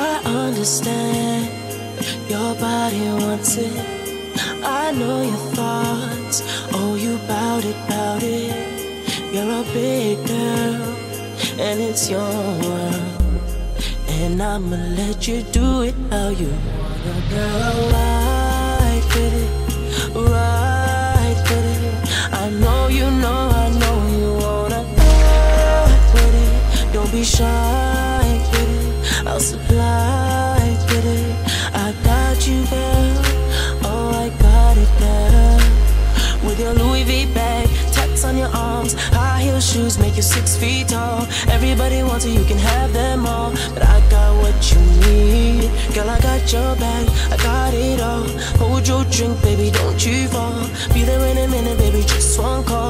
I understand your body wants it. I know your thoughts. Oh, you bout it, bout it. You're a big girl, and it's your world. And I'ma let you do it how you wanna, girl. Ride with it, right with it. I know you know, I know you wanna ride with it. Don't be shy. I'll supply with it. I got you, girl. Oh, I got it, girl. With your Louis V bag, tats on your arms, high heel shoes make you six feet tall. Everybody wants it, you can have them all. But I got what you need. Girl, I got your back, I got it all. Hold your drink, baby, don't you fall. Be there in a minute, baby, just one call.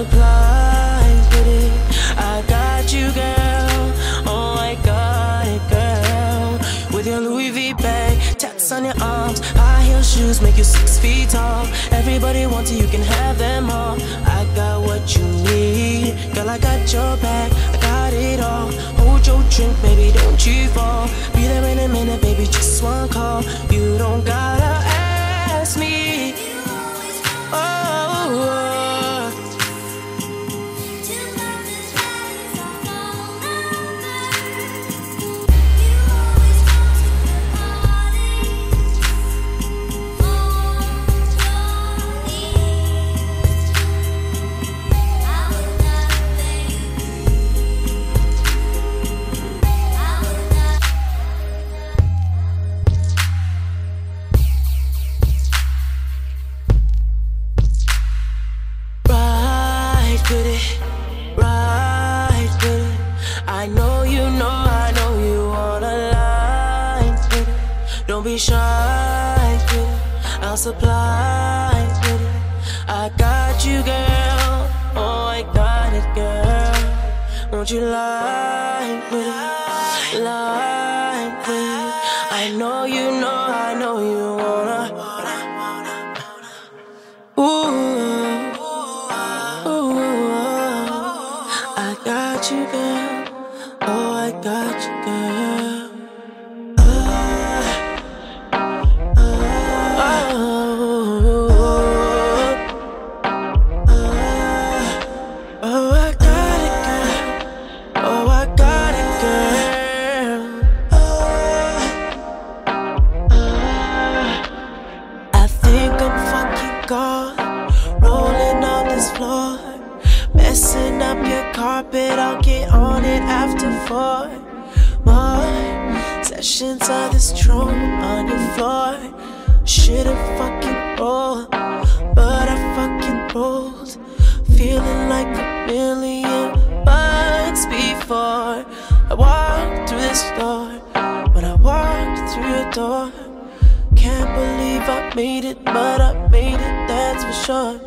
I'll with it. I got you, girl. Oh, got it, girl. With your Louis V bag, tats on your arms, high heel shoes make you six feet tall. Everybody wants it, you can have them all. I got what you need, girl. I got your back, I got it all. Hold your drink, baby, don't you fall. Be there in a minute, baby, just one call. Know you know, I know you wanna lie it. Don't be shy it. I'll supply it. I got you, girl. Oh, I got it, girl. Won't you lie with it? Lie it. I know you know, I know you wanna. Ooh. Ooh, I got you, girl. Oh, I got you, girl. Carpet. I'll get on it after four more sessions of this throne on your floor. Should've fucking rolled, but I fucking rolled, feeling like a million bucks before I walked through this door. When I walked through your door. Can't believe I made it, but I made it, that's for sure.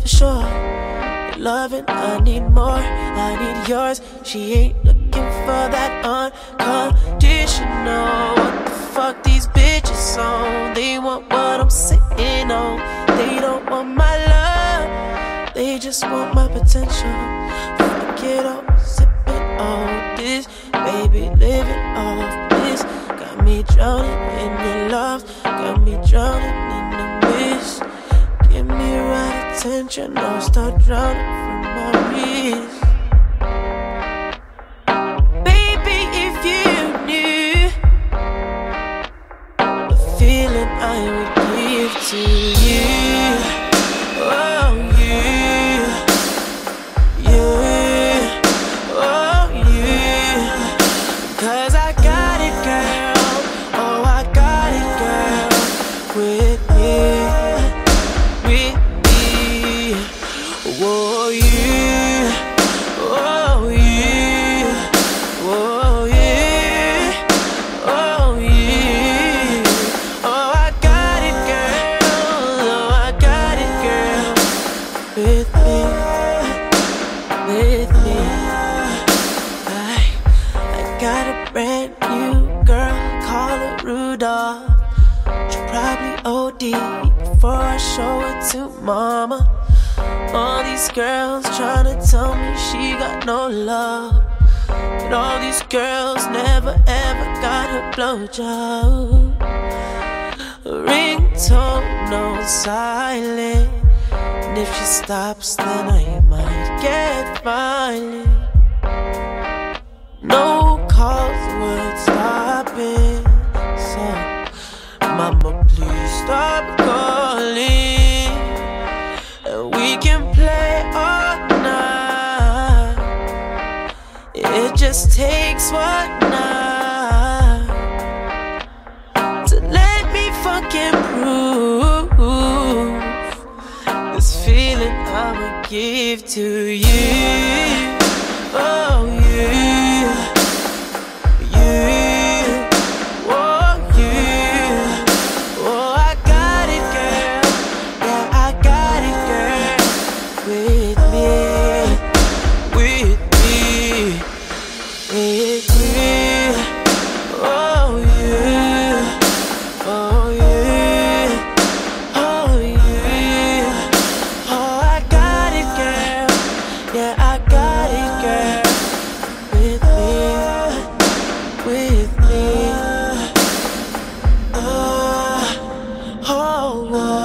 For sure. Loving, I need more, I need yours. She ain't looking for that unconditional. What the fuck these bitches on? They want what I'm sitting on. They don't want my love, they just want my potential. Fuck it all, sipping on this, baby, living off this. Got me drowning in your love, got me drowning in the mist. Give me right attention, I'll start drowning from my wrist. Baby, if you knew the feeling I would give to you. With me. With me. I, I got a brand new girl. Call her Rudolph. She'll probably OD before I show it to mama. All these girls tryna tell me she got no love. And all these girls never ever got a blowjob. Ringtone no silent. If she stops, then I might get violent. No calls would stop it. So, Mama, please stop calling. And we can play all night. It just takes one night to let me fucking prove give to you. Oh, Oh,